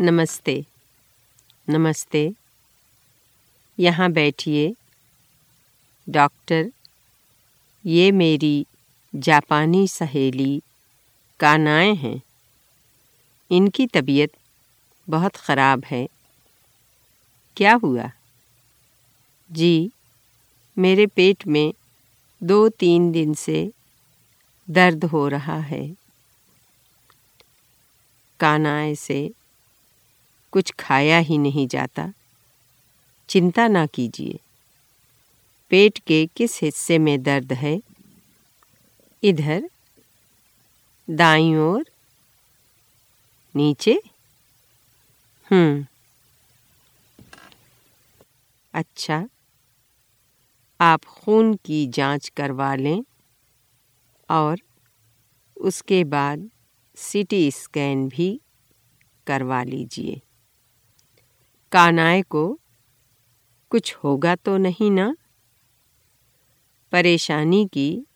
नमस्ते। नमस्ते। यहाँ बैठिए। डॉक्टर, ये मेरी जापानी सहेली कानाए हैं। इनकी तबीयत बहुत ख़राब है। क्या हुआ? जी, मेरे पेट में दो तीन दिन से दर्द हो रहा है। कानाए से कुछ खाया ही नहीं जाता। चिंता ना कीजिए। पेट के किस हिस्से में दर्द है? इधर, दाई ओर, नीचे? हम्म। अच्छा आप खून की जाँच करवा लें और उसके बाद सीटी स्कैन भी करवा लीजिए। कानाए को कुछ होगा तो नहीं ना? परेशानी की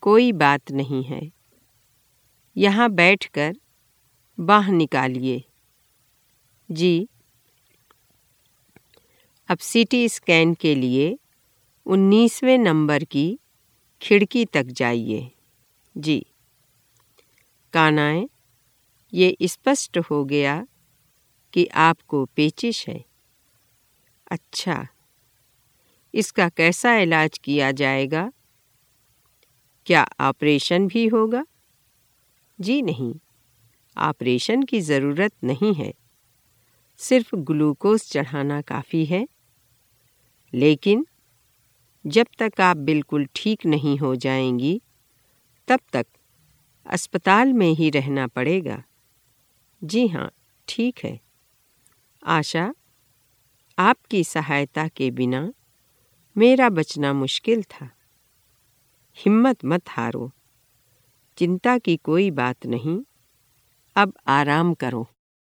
कोई बात नहीं है। यहाँ बैठकर बाह निकालिए। जी। अब सीटी स्कैन के लिए उन्नीसवें नंबर की खिड़की तक जाइए। जी। कानाए, ये स्पष्ट हो गया कि आपको पेचिश है। अच्छा इसका कैसा इलाज किया जाएगा? क्या ऑपरेशन भी होगा? जी नहीं, ऑपरेशन की ज़रूरत नहीं है। सिर्फ़ ग्लूकोज चढ़ाना काफ़ी है। लेकिन, जब तक आप बिल्कुल ठीक नहीं हो जाएँगी, तब तक अस्पताल में ही रहना पड़ेगा। जी हाँ ठीक है। आशा, आपकी सहायता के बिना मेरा बचना मुश्किल था। हिम्मत मत हारो। चिंता की कोई बात नहीं। अब आराम करो।